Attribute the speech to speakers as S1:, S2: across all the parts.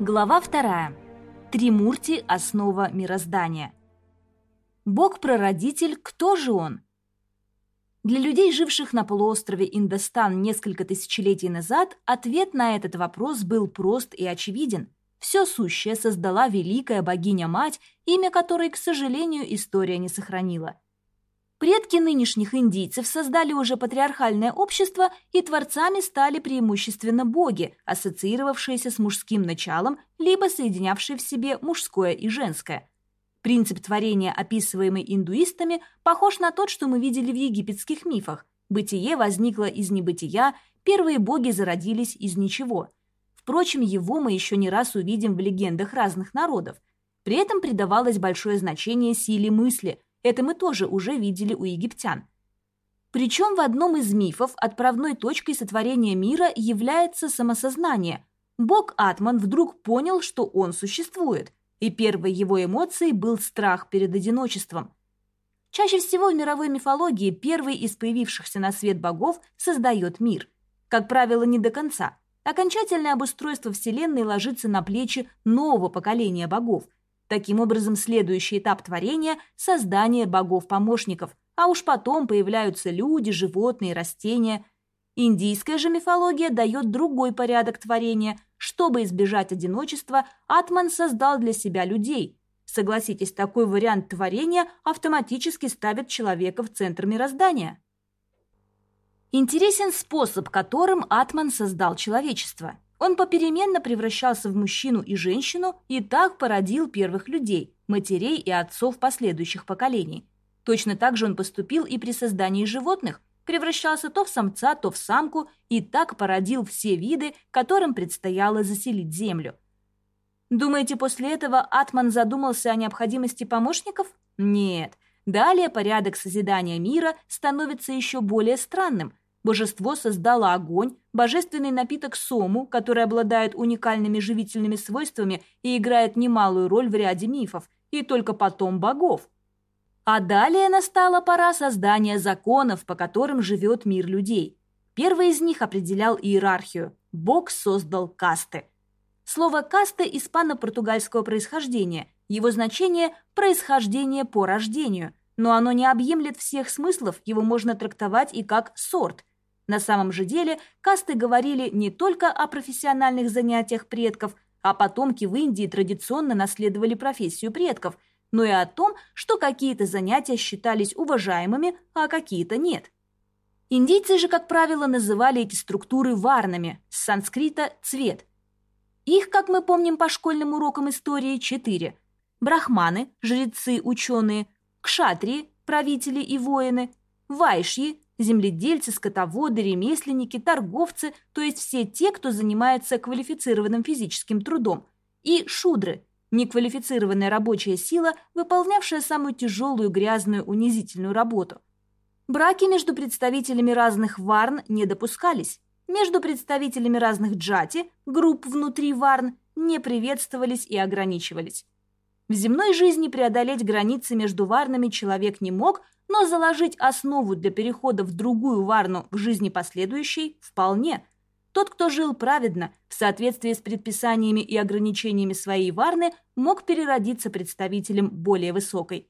S1: Глава вторая. Тримурти – основа мироздания. Бог-прародитель – кто же он? Для людей, живших на полуострове Индостан несколько тысячелетий назад, ответ на этот вопрос был прост и очевиден. Все сущее создала великая богиня-мать, имя которой, к сожалению, история не сохранила – Предки нынешних индийцев создали уже патриархальное общество, и творцами стали преимущественно боги, ассоциировавшиеся с мужским началом, либо соединявшие в себе мужское и женское. Принцип творения, описываемый индуистами, похож на тот, что мы видели в египетских мифах. Бытие возникло из небытия, первые боги зародились из ничего. Впрочем, его мы еще не раз увидим в легендах разных народов. При этом придавалось большое значение силе мысли – это мы тоже уже видели у египтян. Причем в одном из мифов отправной точкой сотворения мира является самосознание. Бог Атман вдруг понял, что он существует, и первой его эмоцией был страх перед одиночеством. Чаще всего в мировой мифологии первый из появившихся на свет богов создает мир. Как правило, не до конца. Окончательное обустройство Вселенной ложится на плечи нового поколения богов – Таким образом, следующий этап творения – создание богов-помощников, а уж потом появляются люди, животные, растения. Индийская же мифология дает другой порядок творения. Чтобы избежать одиночества, Атман создал для себя людей. Согласитесь, такой вариант творения автоматически ставит человека в центр мироздания. Интересен способ, которым Атман создал человечество – он попеременно превращался в мужчину и женщину и так породил первых людей, матерей и отцов последующих поколений. Точно так же он поступил и при создании животных, превращался то в самца, то в самку и так породил все виды, которым предстояло заселить Землю. Думаете, после этого Атман задумался о необходимости помощников? Нет. Далее порядок созидания мира становится еще более странным – Божество создало огонь, божественный напиток сому, который обладает уникальными живительными свойствами и играет немалую роль в ряде мифов, и только потом богов. А далее настала пора создания законов, по которым живет мир людей. Первый из них определял иерархию. Бог создал касты. Слово «каста» испано-португальского происхождения. Его значение – происхождение по рождению. Но оно не объемлет всех смыслов, его можно трактовать и как сорт – на самом же деле касты говорили не только о профессиональных занятиях предков, а потомки в Индии традиционно наследовали профессию предков, но и о том, что какие-то занятия считались уважаемыми, а какие-то нет. Индийцы же, как правило, называли эти структуры варнами, с санскрита «цвет». Их, как мы помним по школьным урокам истории, четыре. Брахманы, жрецы, ученые, кшатрии, правители и воины, вайшьи, земледельцы, скотоводы, ремесленники, торговцы, то есть все те, кто занимается квалифицированным физическим трудом, и шудры – неквалифицированная рабочая сила, выполнявшая самую тяжелую, грязную, унизительную работу. Браки между представителями разных варн не допускались. Между представителями разных джати, групп внутри варн, не приветствовались и ограничивались. В земной жизни преодолеть границы между варнами человек не мог, но заложить основу для перехода в другую варну в жизни последующей вполне. Тот, кто жил праведно, в соответствии с предписаниями и ограничениями своей варны, мог переродиться представителем более высокой.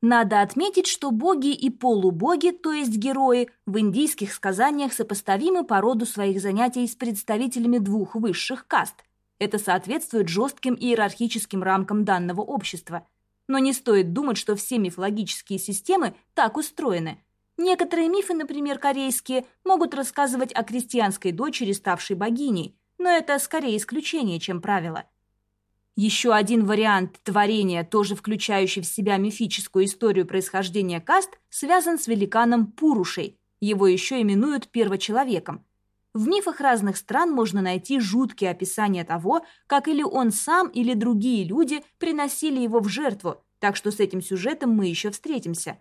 S1: Надо отметить, что боги и полубоги, то есть герои, в индийских сказаниях сопоставимы по роду своих занятий с представителями двух высших каст. Это соответствует жестким иерархическим рамкам данного общества – но не стоит думать, что все мифологические системы так устроены. Некоторые мифы, например, корейские, могут рассказывать о крестьянской дочери, ставшей богиней, но это скорее исключение, чем правило. Еще один вариант творения, тоже включающий в себя мифическую историю происхождения каст, связан с великаном Пурушей. Его еще именуют первочеловеком. В мифах разных стран можно найти жуткие описания того, как или он сам, или другие люди приносили его в жертву, так что с этим сюжетом мы еще встретимся.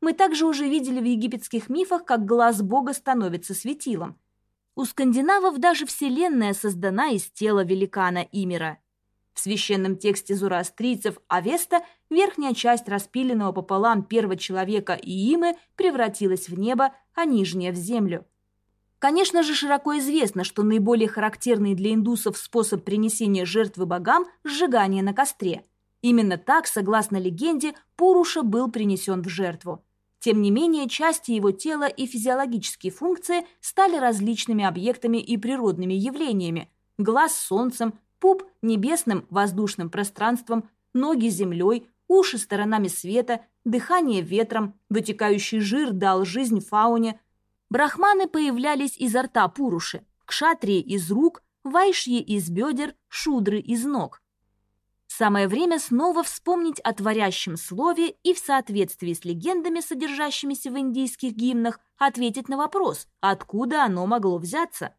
S1: Мы также уже видели в египетских мифах, как глаз бога становится светилом. У скандинавов даже вселенная создана из тела великана Имера. В священном тексте зороастрийцев Авеста верхняя часть распиленного пополам первого человека Иимы превратилась в небо, а нижняя – в землю – Конечно же, широко известно, что наиболее характерный для индусов способ принесения жертвы богам – сжигание на костре. Именно так, согласно легенде, Пуруша был принесен в жертву. Тем не менее, части его тела и физиологические функции стали различными объектами и природными явлениями. Глаз – солнцем, пуп – небесным воздушным пространством, ноги – землей, уши – сторонами света, дыхание – ветром, вытекающий жир дал жизнь фауне. Брахманы появлялись изо рта Пуруши, кшатрии – из рук, вайшьи – из бедер, шудры – из ног. Самое время снова вспомнить о творящем слове и в соответствии с легендами, содержащимися в индийских гимнах, ответить на вопрос, откуда оно могло взяться.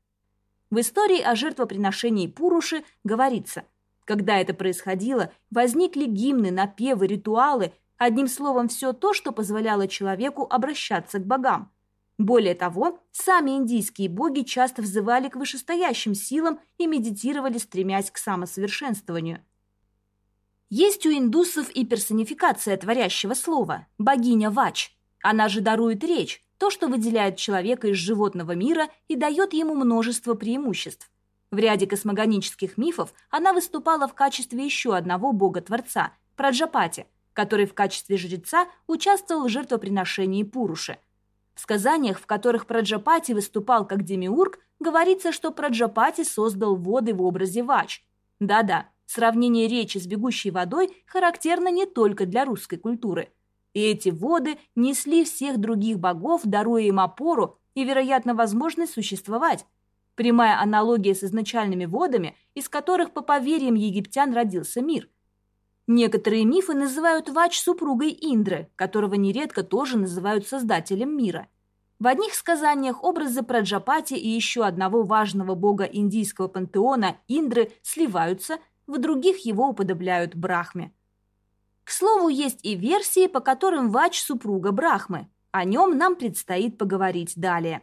S1: В истории о жертвоприношении Пуруши говорится, когда это происходило, возникли гимны, напевы, ритуалы, одним словом, все то, что позволяло человеку обращаться к богам. Более того, сами индийские боги часто взывали к вышестоящим силам и медитировали, стремясь к самосовершенствованию – есть у индусов и персонификация творящего слова – богиня Вач. Она же дарует речь, то, что выделяет человека из животного мира и дает ему множество преимуществ. В ряде космогонических мифов она выступала в качестве еще одного бога-творца – Праджапати, который в качестве жреца участвовал в жертвоприношении Пуруши. В сказаниях, в которых Праджапати выступал как демиург, говорится, что Праджапати создал воды в образе Вач. Да-да, Сравнение речи с бегущей водой характерно не только для русской культуры. И эти воды несли всех других богов, даруя им опору и, вероятно, возможность существовать. Прямая аналогия с изначальными водами, из которых, по поверьям египтян, родился мир. Некоторые мифы называют Вач супругой Индры, которого нередко тоже называют создателем мира. В одних сказаниях образы Праджапати и еще одного важного бога индийского пантеона Индры сливаются – в других его уподобляют Брахме. К слову, есть и версии, по которым Вач – супруга Брахмы. О нем нам предстоит поговорить далее.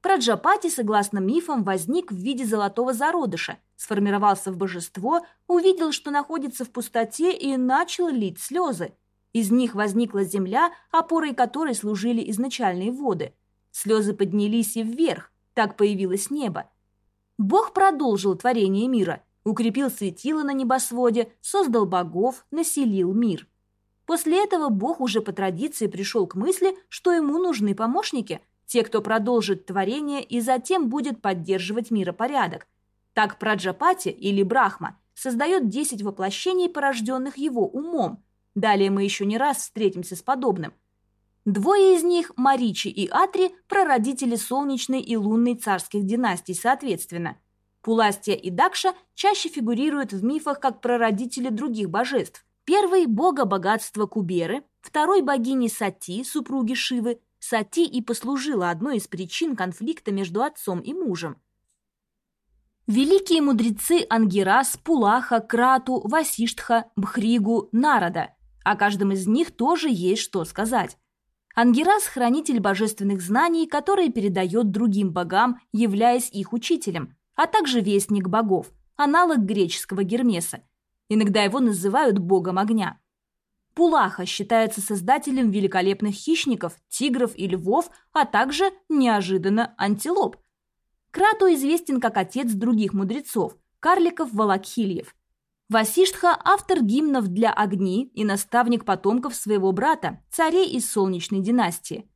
S1: Праджапати, согласно мифам, возник в виде золотого зародыша, сформировался в божество, увидел, что находится в пустоте и начал лить слезы. Из них возникла земля, опорой которой служили изначальные воды. Слезы поднялись и вверх, так появилось небо. Бог продолжил творение мира – укрепил светило на небосводе, создал богов, населил мир. После этого Бог уже по традиции пришел к мысли, что ему нужны помощники, те, кто продолжит творение и затем будет поддерживать миропорядок. Так Праджапати или Брахма создает 10 воплощений, порожденных его умом. Далее мы еще не раз встретимся с подобным. Двое из них, Маричи и Атри, прародители солнечной и лунной царских династий соответственно – Пуластия и Дакша чаще фигурируют в мифах как прародители других божеств. Первый – бога богатства Куберы, второй – богини Сати, супруги Шивы. Сати и послужила одной из причин конфликта между отцом и мужем. Великие мудрецы Ангирас, Пулаха, Крату, Васиштха, Бхригу, Нарада. О каждом из них тоже есть что сказать. Ангирас – хранитель божественных знаний, которые передает другим богам, являясь их учителем – а также вестник богов, аналог греческого Гермеса. Иногда его называют богом огня. Пулаха считается создателем великолепных хищников, тигров и львов, а также, неожиданно, антилоп. Крату известен как отец других мудрецов, карликов-валакхильев. Васиштха – автор гимнов для огни и наставник потомков своего брата, царей из Солнечной династии.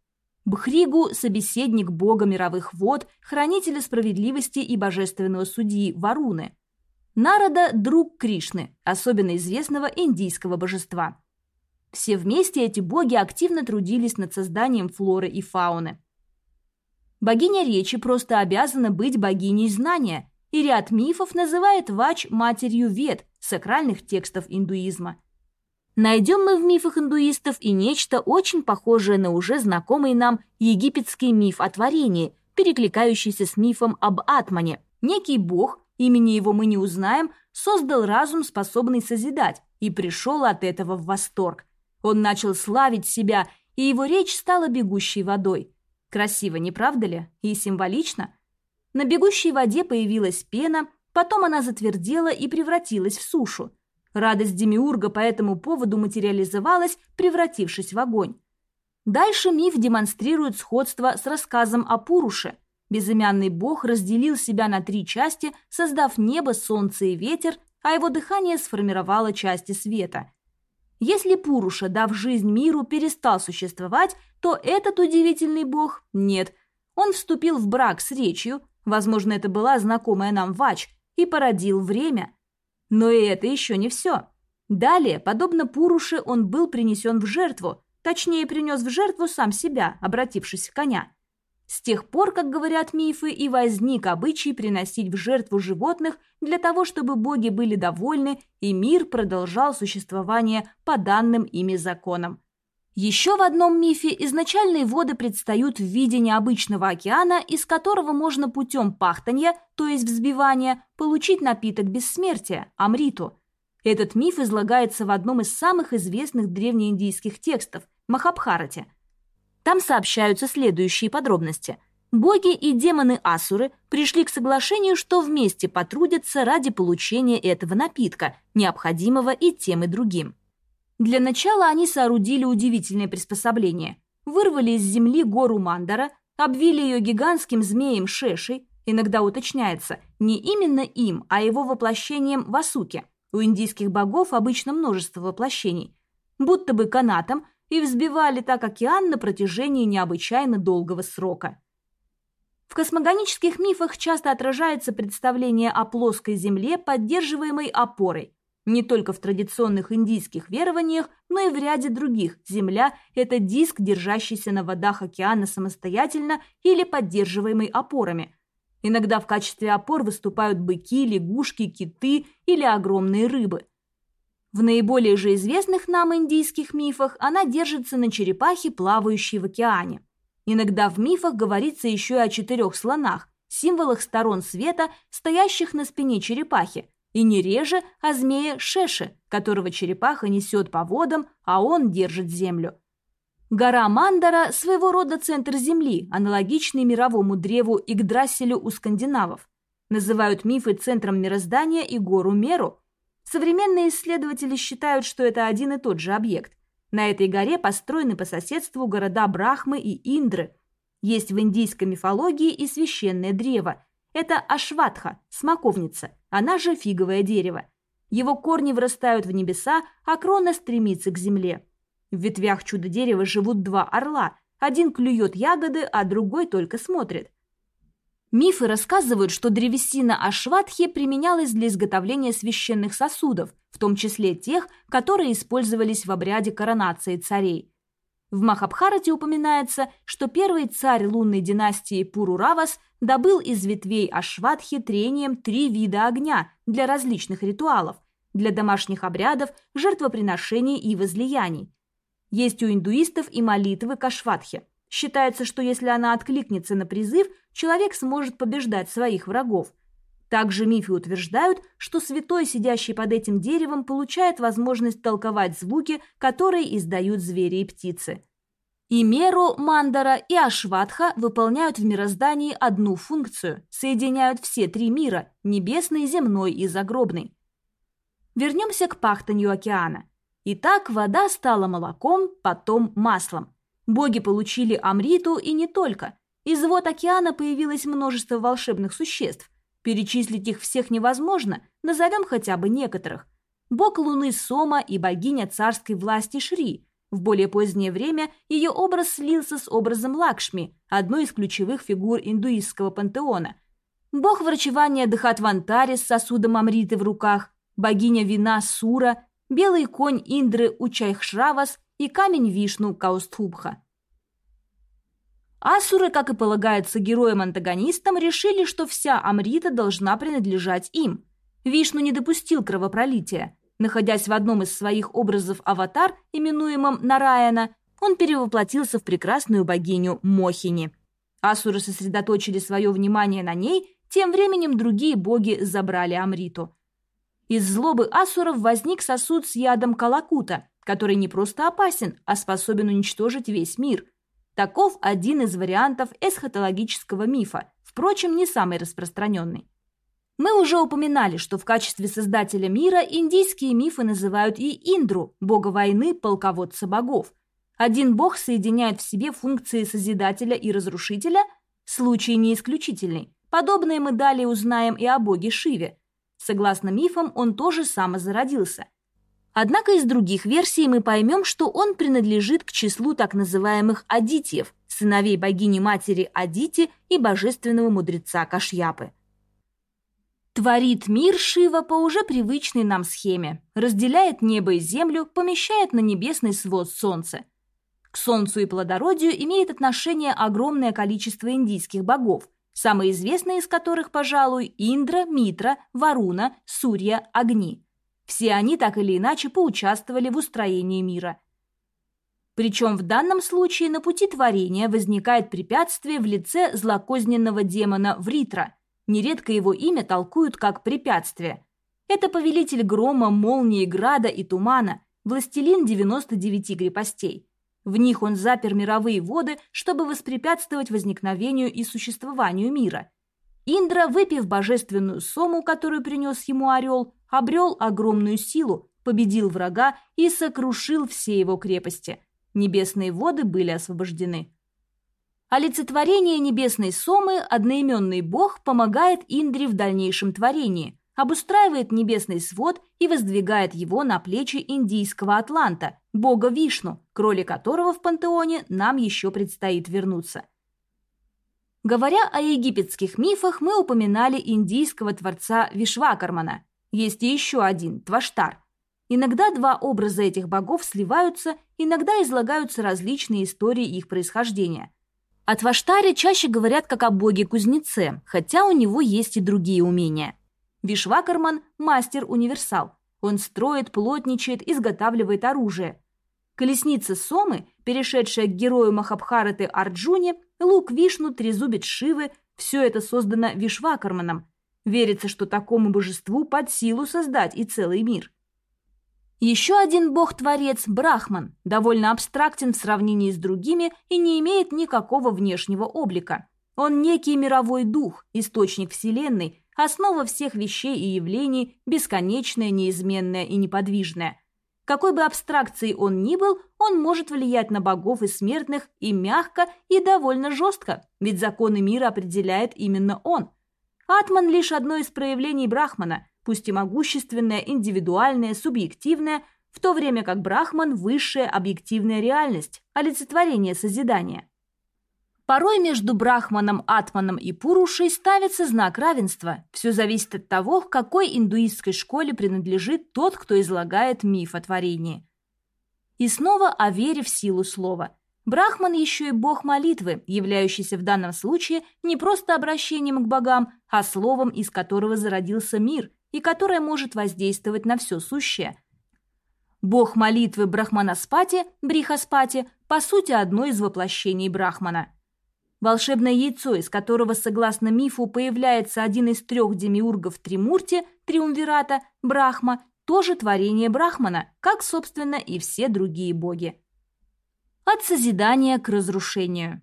S1: Бхригу – собеседник бога мировых вод, хранителя справедливости и божественного судьи Варуны. Нарада – друг Кришны, особенно известного индийского божества. Все вместе эти боги активно трудились над созданием флоры и фауны. Богиня речи просто обязана быть богиней знания, и ряд мифов называет Вач матерью вед, сакральных текстов индуизма – найдем мы в мифах индуистов и нечто очень похожее на уже знакомый нам египетский миф о творении, перекликающийся с мифом об Атмане. Некий бог, имени его мы не узнаем, создал разум, способный созидать, и пришел от этого в восторг. Он начал славить себя, и его речь стала бегущей водой. Красиво, не правда ли? И символично. На бегущей воде появилась пена, потом она затвердела и превратилась в сушу – Радость Демиурга по этому поводу материализовалась, превратившись в огонь. Дальше миф демонстрирует сходство с рассказом о Пуруше. Безымянный бог разделил себя на три части, создав небо, солнце и ветер, а его дыхание сформировало части света. Если Пуруша, дав жизнь миру, перестал существовать, то этот удивительный бог – нет. Он вступил в брак с речью, возможно, это была знакомая нам Вач, и породил время. Но и это еще не все. Далее, подобно Пуруше, он был принесен в жертву, точнее, принес в жертву сам себя, обратившись в коня. С тех пор, как говорят мифы, и возник обычай приносить в жертву животных для того, чтобы боги были довольны и мир продолжал существование по данным ими законам. Еще в одном мифе изначальные воды предстают в виде необычного океана, из которого можно путем пахтанья, то есть взбивания, получить напиток бессмертия – амриту. Этот миф излагается в одном из самых известных древнеиндийских текстов – Махабхарате – там сообщаются следующие подробности. Боги и демоны-асуры пришли к соглашению, что вместе потрудятся ради получения этого напитка, необходимого и тем, и другим. Для начала они соорудили удивительное приспособление. Вырвали из земли гору Мандара, обвили ее гигантским змеем Шешей, иногда уточняется, не именно им, а его воплощением в Асуке. У индийских богов обычно множество воплощений. Будто бы канатом и взбивали так океан на протяжении необычайно долгого срока. В космогонических мифах часто отражается представление о плоской Земле, поддерживаемой опорой. Не только в традиционных индийских верованиях, но и в ряде других Земля – это диск, держащийся на водах океана самостоятельно или поддерживаемый опорами. Иногда в качестве опор выступают быки, лягушки, киты или огромные рыбы – в наиболее же известных нам индийских мифах она держится на черепахе, плавающей в океане. Иногда в мифах говорится еще и о четырех слонах, символах сторон света, стоящих на спине черепахи, и не реже о змее Шеше, которого черепаха несет по водам, а он держит землю. Гора Мандара – своего рода центр Земли, аналогичный мировому древу Игдрасилю у скандинавов. Называют мифы центром мироздания и гору Меру – Современные исследователи считают, что это один и тот же объект. На этой горе построены по соседству города Брахмы и Индры. Есть в индийской мифологии и священное древо. Это Ашватха, смоковница, она же фиговое дерево. Его корни вырастают в небеса, а крона стремится к земле. В ветвях чудо-дерева живут два орла. Один клюет ягоды, а другой только смотрит. Мифы рассказывают, что древесина Ашватхи применялась для изготовления священных сосудов, в том числе тех, которые использовались в обряде коронации царей. В Махабхарате упоминается, что первый царь лунной династии Пуруравас добыл из ветвей Ашватхи трением три вида огня для различных ритуалов, для домашних обрядов, жертвоприношений и возлияний. Есть у индуистов и молитвы к Ашватхе. Считается, что если она откликнется на призыв, человек сможет побеждать своих врагов. Также мифы утверждают, что святой, сидящий под этим деревом, получает возможность толковать звуки, которые издают звери и птицы. И Меру, Мандара и Ашватха выполняют в мироздании одну функцию – соединяют все три мира – небесный, земной и загробный. Вернемся к пахтанью океана. Итак, вода стала молоком, потом маслом. Боги получили Амриту и не только. Из вод океана появилось множество волшебных существ. Перечислить их всех невозможно, назовем хотя бы некоторых. Бог Луны Сома и богиня царской власти Шри. В более позднее время ее образ слился с образом Лакшми, одной из ключевых фигур индуистского пантеона. Бог врачевания Дхатвантари с сосудом Амриты в руках, богиня вина Сура, белый конь Индры Учайхшравас и камень Вишну Каустхубха. Асуры, как и полагается героям-антагонистам, решили, что вся Амрита должна принадлежать им. Вишну не допустил кровопролития. Находясь в одном из своих образов аватар, именуемом Нараяна, он перевоплотился в прекрасную богиню Мохини. Асуры сосредоточили свое внимание на ней, тем временем другие боги забрали Амриту. Из злобы асуров возник сосуд с ядом Калакута, который не просто опасен, а способен уничтожить весь мир. Таков один из вариантов эсхатологического мифа, впрочем, не самый распространенный. Мы уже упоминали, что в качестве создателя мира индийские мифы называют и Индру, бога войны, полководца богов. Один бог соединяет в себе функции созидателя и разрушителя, Случай не исключительный. Подобное мы далее узнаем и о боге Шиве. Согласно мифам, он тоже самозародился. Однако из других версий мы поймем, что он принадлежит к числу так называемых адитьев, сыновей богини-матери Адити и божественного мудреца Кашьяпы. Творит мир Шива по уже привычной нам схеме, разделяет небо и землю, помещает на небесный свод солнце. К солнцу и плодородию имеет отношение огромное количество индийских богов, самые известные из которых, пожалуй, Индра, Митра, Варуна, Сурья, Агни – все они так или иначе поучаствовали в устроении мира. Причем в данном случае на пути творения возникает препятствие в лице злокозненного демона Вритра. Нередко его имя толкуют как препятствие. Это повелитель грома, молнии, града и тумана, властелин 99 крепостей. В них он запер мировые воды, чтобы воспрепятствовать возникновению и существованию мира. Индра, выпив божественную сому, которую принес ему орел, обрел огромную силу, победил врага и сокрушил все его крепости. Небесные воды были освобождены. Олицетворение небесной Сомы, одноименный бог, помогает Индре в дальнейшем творении, обустраивает небесный свод и воздвигает его на плечи индийского Атланта, бога Вишну, к роли которого в пантеоне нам еще предстоит вернуться. Говоря о египетских мифах, мы упоминали индийского творца Вишвакармана – есть еще один – Тваштар. Иногда два образа этих богов сливаются, иногда излагаются различные истории их происхождения. О Тваштаре чаще говорят как о боге-кузнеце, хотя у него есть и другие умения. Вишвакарман – мастер-универсал. Он строит, плотничает, изготавливает оружие. Колесница Сомы, перешедшая к герою Махабхараты Арджуне, лук Вишну, трезубец Шивы – все это создано Вишвакарманом – Верится, что такому божеству под силу создать и целый мир. Еще один бог-творец – Брахман, довольно абстрактен в сравнении с другими и не имеет никакого внешнего облика. Он некий мировой дух, источник Вселенной, основа всех вещей и явлений, бесконечная, неизменная и неподвижная. Какой бы абстракцией он ни был, он может влиять на богов и смертных и мягко, и довольно жестко, ведь законы мира определяет именно он – Атман – лишь одно из проявлений Брахмана, пусть и могущественное, индивидуальное, субъективное, в то время как Брахман – высшая объективная реальность, олицетворение созидания. Порой между Брахманом, Атманом и Пурушей ставится знак равенства. Все зависит от того, к какой индуистской школе принадлежит тот, кто излагает миф о творении. И снова о вере в силу слова – Брахман еще и бог молитвы, являющийся в данном случае не просто обращением к богам, а словом, из которого зародился мир и которое может воздействовать на все сущее. Бог молитвы Брахманаспати, Брихаспати, по сути одно из воплощений Брахмана. Волшебное яйцо, из которого, согласно мифу, появляется один из трех демиургов Тримурти, Триумвирата, Брахма, тоже творение Брахмана, как, собственно, и все другие боги. От созидания к разрушению.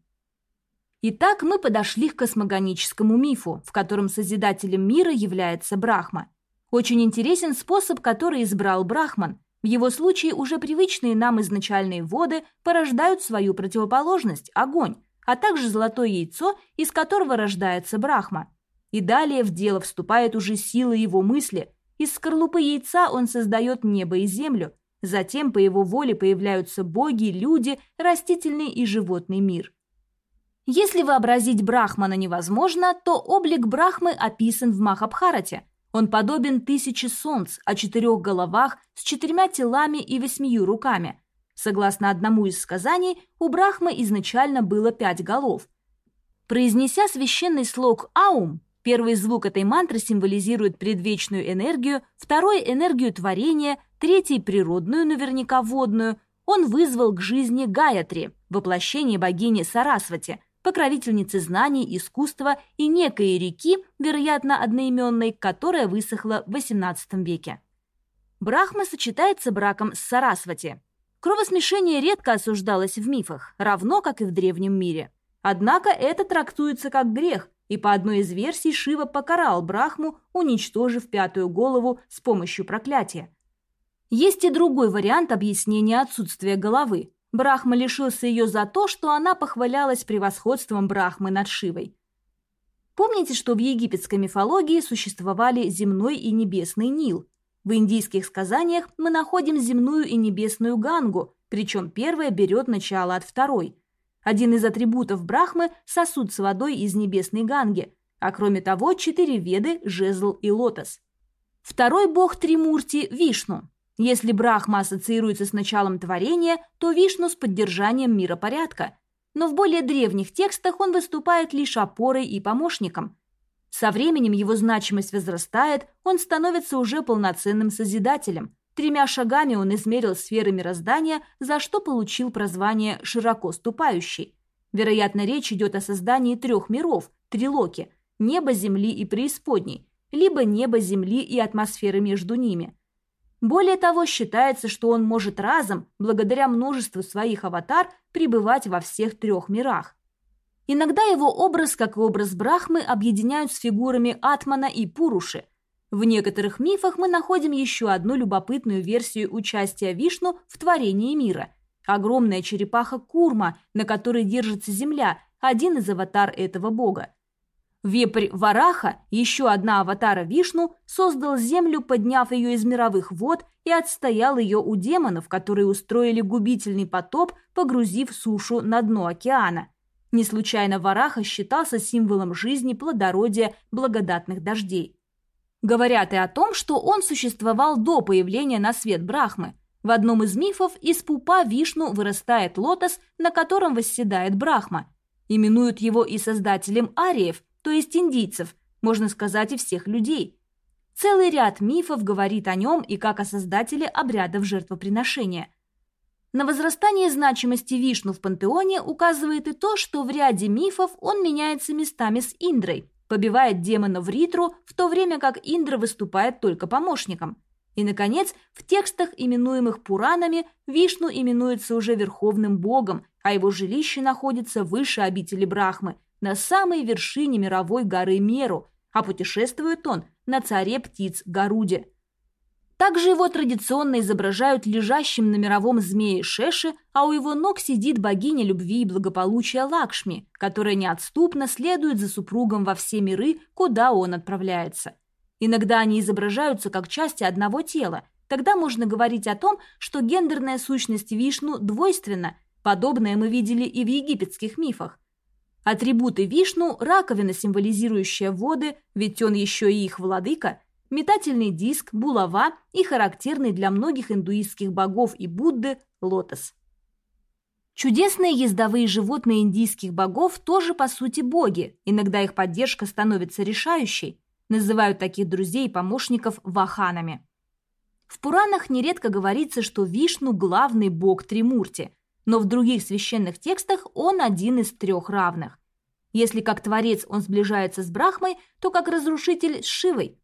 S1: Итак, мы подошли к космогоническому мифу, в котором созидателем мира является Брахма. Очень интересен способ, который избрал Брахман. В его случае уже привычные нам изначальные воды порождают свою противоположность – огонь, а также золотое яйцо, из которого рождается Брахма. И далее в дело вступает уже сила его мысли. Из скорлупы яйца он создает небо и землю, Затем по его воле появляются боги, люди, растительный и животный мир. Если вообразить Брахмана невозможно, то облик Брахмы описан в Махабхарате. Он подобен тысяче солнц о четырех головах с четырьмя телами и восьмию руками. Согласно одному из сказаний, у Брахмы изначально было пять голов. Произнеся священный слог «Аум», первый звук этой мантры символизирует предвечную энергию, второй – энергию творения – третий – природную, наверняка водную, он вызвал к жизни Гаятри, воплощение богини Сарасвати, покровительницы знаний, искусства и некой реки, вероятно, одноименной, которая высохла в XVIII веке. Брахма сочетается браком с Сарасвати. Кровосмешение редко осуждалось в мифах, равно как и в древнем мире. Однако это трактуется как грех, и по одной из версий Шива покарал Брахму, уничтожив пятую голову с помощью проклятия. Есть и другой вариант объяснения отсутствия головы. Брахма лишился ее за то, что она похвалялась превосходством Брахмы над Шивой. Помните, что в египетской мифологии существовали земной и небесный Нил? В индийских сказаниях мы находим земную и небесную Гангу, причем первая берет начало от второй. Один из атрибутов Брахмы – сосуд с водой из небесной Ганги, а кроме того четыре веды, жезл и лотос. Второй бог Тримурти – Вишну. Если Брахма ассоциируется с началом творения, то Вишну с поддержанием миропорядка. Но в более древних текстах он выступает лишь опорой и помощником. Со временем его значимость возрастает, он становится уже полноценным созидателем. Тремя шагами он измерил сферы мироздания, за что получил прозвание «широко ступающий». Вероятно, речь идет о создании трех миров – трилоки – неба, земли и преисподней, либо неба, земли и атмосферы между ними – более того, считается, что он может разом, благодаря множеству своих аватар, пребывать во всех трех мирах. Иногда его образ, как и образ Брахмы, объединяют с фигурами Атмана и Пуруши. В некоторых мифах мы находим еще одну любопытную версию участия Вишну в творении мира. Огромная черепаха Курма, на которой держится земля, один из аватар этого бога. Вепрь Вараха, еще одна аватара Вишну, создал землю, подняв ее из мировых вод и отстоял ее у демонов, которые устроили губительный потоп, погрузив сушу на дно океана. Не случайно Вараха считался символом жизни, плодородия, благодатных дождей. Говорят и о том, что он существовал до появления на свет Брахмы. В одном из мифов из пупа Вишну вырастает лотос, на котором восседает Брахма. Именуют его и создателем ариев – то есть индийцев, можно сказать, и всех людей. Целый ряд мифов говорит о нем и как о создателе обрядов жертвоприношения. На возрастание значимости Вишну в пантеоне указывает и то, что в ряде мифов он меняется местами с Индрой, побивает демона в Ритру, в то время как Индра выступает только помощником. И, наконец, в текстах, именуемых Пуранами, Вишну именуется уже верховным богом, а его жилище находится выше обители Брахмы – на самой вершине мировой горы Меру, а путешествует он на царе птиц Гаруде. Также его традиционно изображают лежащим на мировом змее Шеши, а у его ног сидит богиня любви и благополучия Лакшми, которая неотступно следует за супругом во все миры, куда он отправляется. Иногда они изображаются как части одного тела. Тогда можно говорить о том, что гендерная сущность Вишну двойственна. Подобное мы видели и в египетских мифах. Атрибуты Вишну – раковина, символизирующая воды, ведь он еще и их владыка, метательный диск, булава и характерный для многих индуистских богов и Будды – лотос. Чудесные ездовые животные индийских богов тоже по сути боги, иногда их поддержка становится решающей. Называют таких друзей и помощников ваханами. В Пуранах нередко говорится, что Вишну – главный бог Тримурти, но в других священных текстах он один из трех равных. Если как творец он сближается с Брахмой, то как разрушитель с Шивой.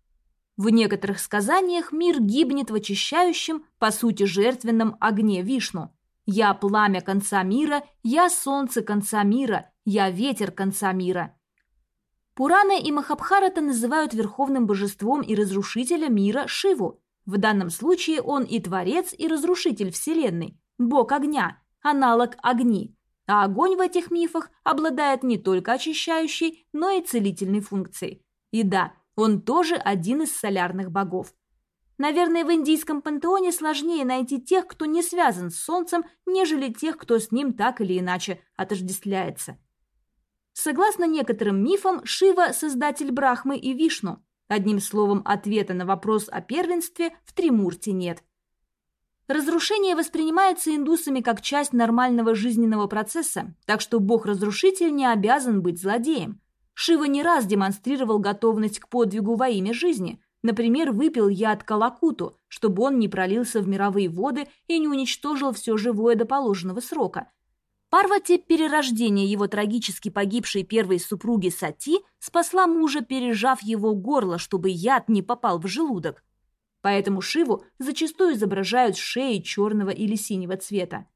S1: В некоторых сказаниях мир гибнет в очищающем, по сути жертвенном огне Вишну. «Я пламя конца мира, я солнце конца мира, я ветер конца мира». Пураны и Махабхарата называют верховным божеством и разрушителя мира Шиву. В данном случае он и творец, и разрушитель Вселенной, бог огня, аналог огни, а огонь в этих мифах обладает не только очищающей, но и целительной функцией. И да, он тоже один из солярных богов. Наверное, в индийском пантеоне сложнее найти тех, кто не связан с Солнцем, нежели тех, кто с ним так или иначе отождествляется. Согласно некоторым мифам, Шива – создатель Брахмы и Вишну. Одним словом, ответа на вопрос о первенстве в Тримурте нет – Разрушение воспринимается индусами как часть нормального жизненного процесса, так что бог-разрушитель не обязан быть злодеем. Шива не раз демонстрировал готовность к подвигу во имя жизни. Например, выпил яд Калакуту, чтобы он не пролился в мировые воды и не уничтожил все живое до положенного срока. Парвати, перерождение его трагически погибшей первой супруги Сати, спасла мужа, пережав его горло, чтобы яд не попал в желудок поэтому Шиву зачастую изображают шеей черного или синего цвета.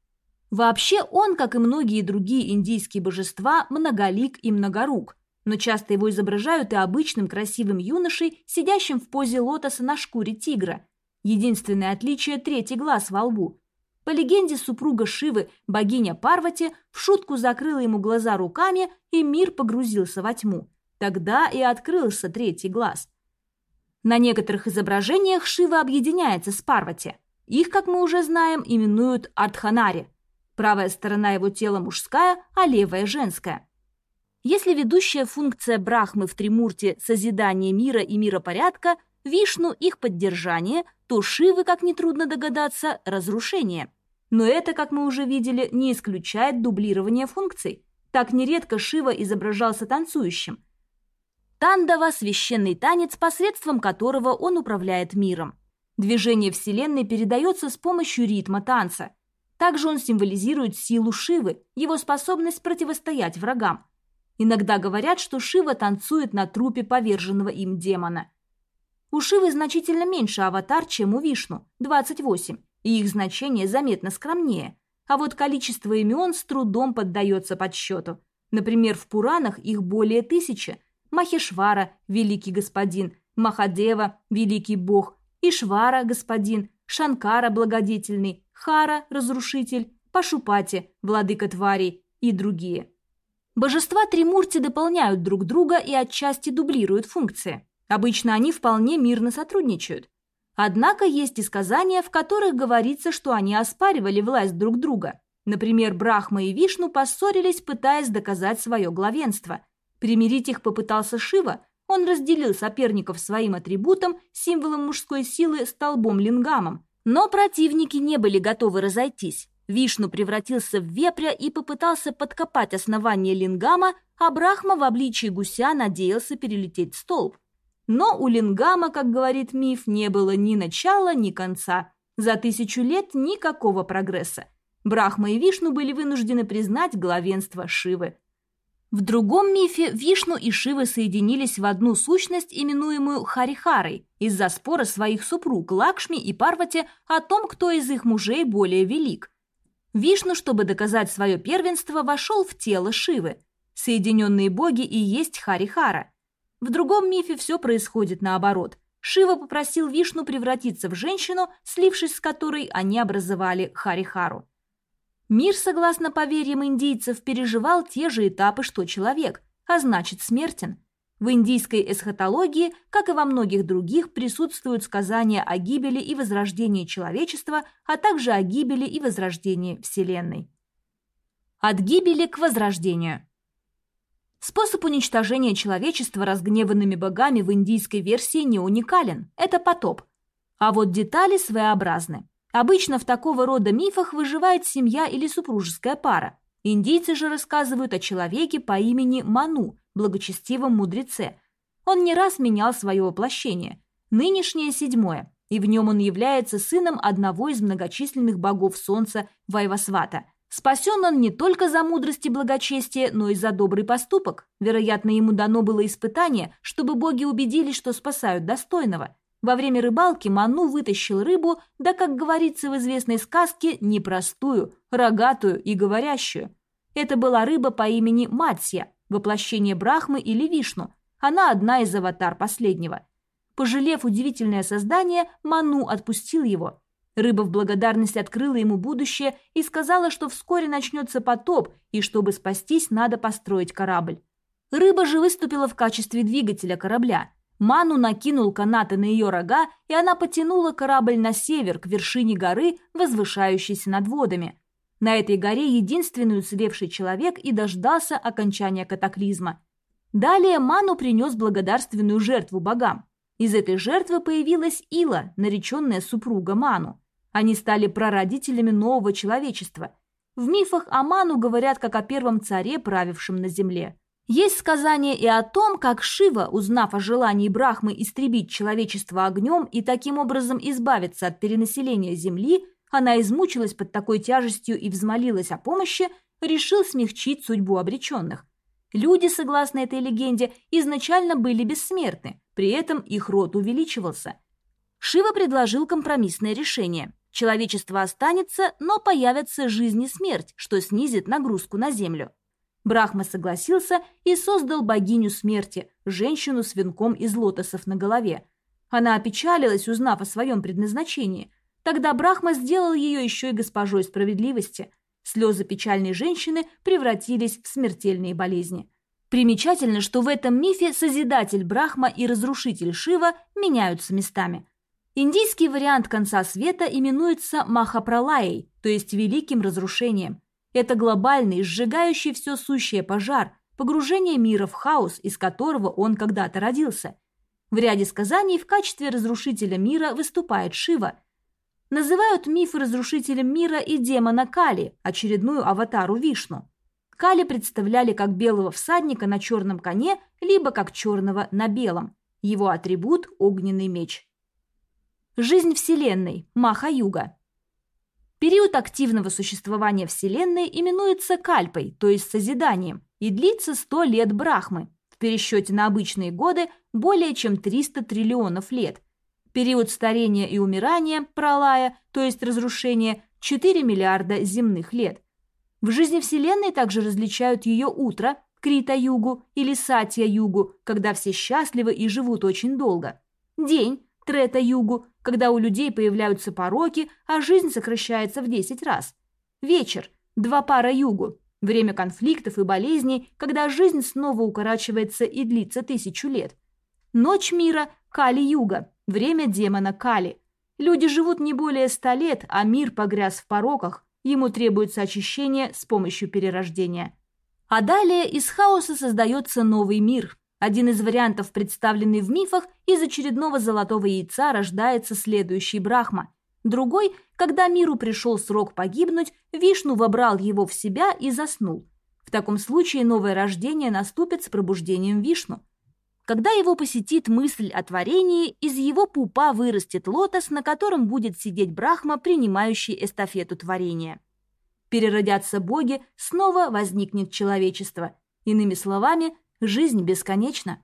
S1: Вообще он, как и многие другие индийские божества, многолик и многорук, но часто его изображают и обычным красивым юношей, сидящим в позе лотоса на шкуре тигра. Единственное отличие – третий глаз во лбу. По легенде, супруга Шивы, богиня Парвати, в шутку закрыла ему глаза руками, и мир погрузился во тьму. Тогда и открылся третий глаз. На некоторых изображениях Шива объединяется с Парвати. Их, как мы уже знаем, именуют Ардханари. Правая сторона его тела мужская, а левая женская. Если ведущая функция Брахмы в Тримурте – созидание мира и миропорядка, Вишну – их поддержание, то Шивы, как нетрудно догадаться, – разрушение. Но это, как мы уже видели, не исключает дублирование функций. Так нередко Шива изображался танцующим. Тандава – священный танец, посредством которого он управляет миром. Движение Вселенной передается с помощью ритма танца. Также он символизирует силу Шивы, его способность противостоять врагам. Иногда говорят, что Шива танцует на трупе поверженного им демона. У Шивы значительно меньше аватар, чем у Вишну – 28, и их значение заметно скромнее. А вот количество имен с трудом поддается подсчету. Например, в Пуранах их более тысячи. Махешвара – великий господин, Махадева – великий бог, Ишвара – господин, Шанкара – благодетельный, Хара – разрушитель, Пашупати – владыка тварей и другие. Божества Тримурти дополняют друг друга и отчасти дублируют функции. Обычно они вполне мирно сотрудничают. Однако есть и сказания, в которых говорится, что они оспаривали власть друг друга. Например, Брахма и Вишну поссорились, пытаясь доказать свое главенство. Примирить их попытался Шива, он разделил соперников своим атрибутом, символом мужской силы, столбом лингамом. Но противники не были готовы разойтись. Вишну превратился в вепря и попытался подкопать основание лингама, а Брахма в обличии гуся надеялся перелететь столб. Но у лингама, как говорит миф, не было ни начала, ни конца. За тысячу лет никакого прогресса. Брахма и Вишну были вынуждены признать главенство Шивы. В другом мифе Вишну и Шива соединились в одну сущность, именуемую Харихарой, из-за спора своих супруг Лакшми и Парвати о том, кто из их мужей более велик – Вишну, чтобы доказать свое первенство, вошел в тело Шивы. Соединенные боги и есть Харихара. В другом мифе все происходит наоборот. Шива попросил Вишну превратиться в женщину, слившись с которой они образовали Харихару. Мир, согласно поверьям индийцев, переживал те же этапы, что человек, а значит смертен – в индийской эсхатологии, как и во многих других, присутствуют сказания о гибели и возрождении человечества, а также о гибели и возрождении Вселенной. От гибели к возрождению. Способ уничтожения человечества разгневанными богами в индийской версии не уникален – это потоп. А вот детали своеобразны. Обычно в такого рода мифах выживает семья или супружеская пара. Индийцы же рассказывают о человеке по имени Ману, благочестивом мудреце. Он не раз менял свое воплощение. Нынешнее седьмое, и в нем он является сыном одного из многочисленных богов солнца Вайвасвата. Спасен он не только за мудрость и благочестие, но и за добрый поступок. Вероятно, ему дано было испытание, чтобы боги убедились, что спасают достойного. Во время рыбалки Ману вытащил рыбу, да, как говорится в известной сказке, непростую, рогатую и говорящую. Это была рыба по имени Матсья, воплощение Брахмы или Вишну. Она одна из аватар последнего. Пожалев удивительное создание, Ману отпустил его. Рыба в благодарность открыла ему будущее и сказала, что вскоре начнется потоп, и чтобы спастись, надо построить корабль. Рыба же выступила в качестве двигателя корабля. Ману накинул канаты на ее рога, и она потянула корабль на север, к вершине горы, возвышающейся над водами. На этой горе единственный уцелевший человек и дождался окончания катаклизма. Далее Ману принес благодарственную жертву богам. Из этой жертвы появилась Ила, нареченная супруга Ману. Они стали прародителями нового человечества. В мифах о Ману говорят как о первом царе, правившем на земле. Есть сказание и о том, как Шива, узнав о желании Брахмы истребить человечество огнем и таким образом избавиться от перенаселения земли, она измучилась под такой тяжестью и взмолилась о помощи, решил смягчить судьбу обреченных. Люди, согласно этой легенде, изначально были бессмертны, при этом их род увеличивался. Шива предложил компромиссное решение. Человечество останется, но появятся жизнь и смерть, что снизит нагрузку на землю. Брахма согласился и создал богиню смерти, женщину с венком из лотосов на голове. Она опечалилась, узнав о своем предназначении – Тогда Брахма сделал ее еще и госпожой справедливости. Слезы печальной женщины превратились в смертельные болезни. Примечательно, что в этом мифе Созидатель Брахма и Разрушитель Шива меняются местами. Индийский вариант конца света именуется Махапралаей, то есть Великим Разрушением. Это глобальный, сжигающий все сущее пожар, погружение мира в хаос, из которого он когда-то родился. В ряде сказаний в качестве разрушителя мира выступает Шива. Называют миф разрушителем мира и демона Кали, очередную аватару Вишну. Кали представляли как белого всадника на черном коне, либо как черного на белом. Его атрибут – огненный меч. Жизнь Вселенной – Маха-юга. Период активного существования Вселенной именуется кальпой, то есть созиданием, и длится 100 лет Брахмы, в пересчете на обычные годы более чем 300 триллионов лет. Период старения и умирания, пролая, то есть разрушения, 4 миллиарда земных лет. В жизни Вселенной также различают ее утро, Крита-югу или Сатья-югу, когда все счастливы и живут очень долго. День, Трета-югу, когда у людей появляются пороки, а жизнь сокращается в 10 раз. Вечер, два пара югу, Время конфликтов и болезней, когда жизнь снова укорачивается и длится тысячу лет. Ночь мира – Кали-юга, время демона Кали. Люди живут не более ста лет, а мир погряз в пороках, ему требуется очищение с помощью перерождения. А далее из хаоса создается новый мир. Один из вариантов, представленный в мифах, из очередного золотого яйца рождается следующий Брахма – Другой, когда миру пришел срок погибнуть, Вишну вобрал его в себя и заснул. В таком случае новое рождение наступит с пробуждением Вишну. Когда его посетит мысль о творении, из его пупа вырастет лотос, на котором будет сидеть Брахма, принимающий эстафету творения. Переродятся боги, снова возникнет человечество. Иными словами, жизнь бесконечна.